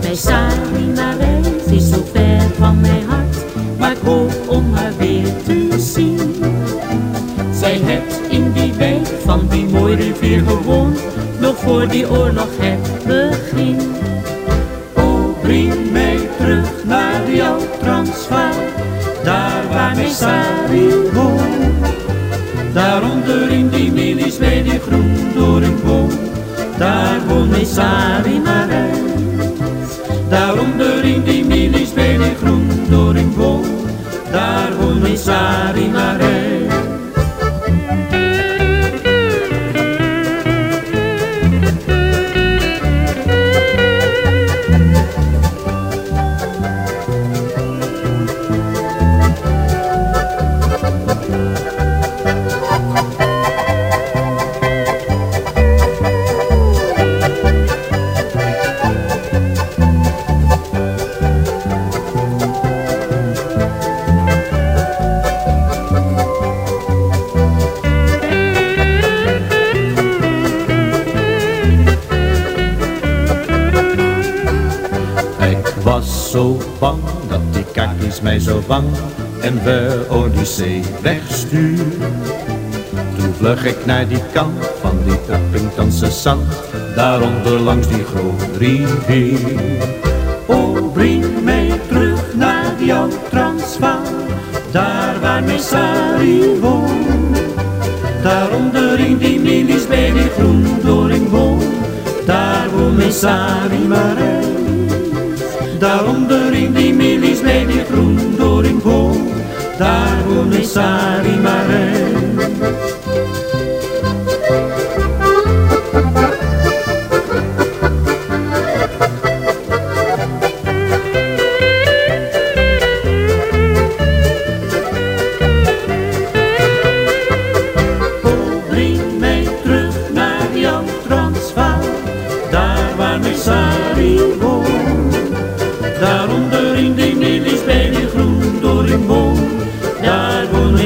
Mijn Sari is zo ver van mijn hart, maar ik hoop om haar weer te zien. Zij heeft in die wijk van die mooie rivier gewoond, nog voor die oorlog het begin. O, breng mij terug naar jouw Transvaal, daar waar mijn Sari woont. Daaronder in die milies die groen door een boom, daar woont Sari Marijs. Daaronder in die zo bang dat die kakkies mij zo bang en we Odyssee wegstuur. Toen vlug ik naar die kant van die Uppingtonse zand, daaronder langs die grote rivier. O, breng mij terug naar jouw Transvaal, daar waar mijn woont. Daaronder in die milies die groen door een boom, daar woont mijn Sari Marijs. Daaronder in die milies die groen door een boom, daar woont mijn Sari Marijs. Daaronder in de milies bij die groen door een boom, daar woont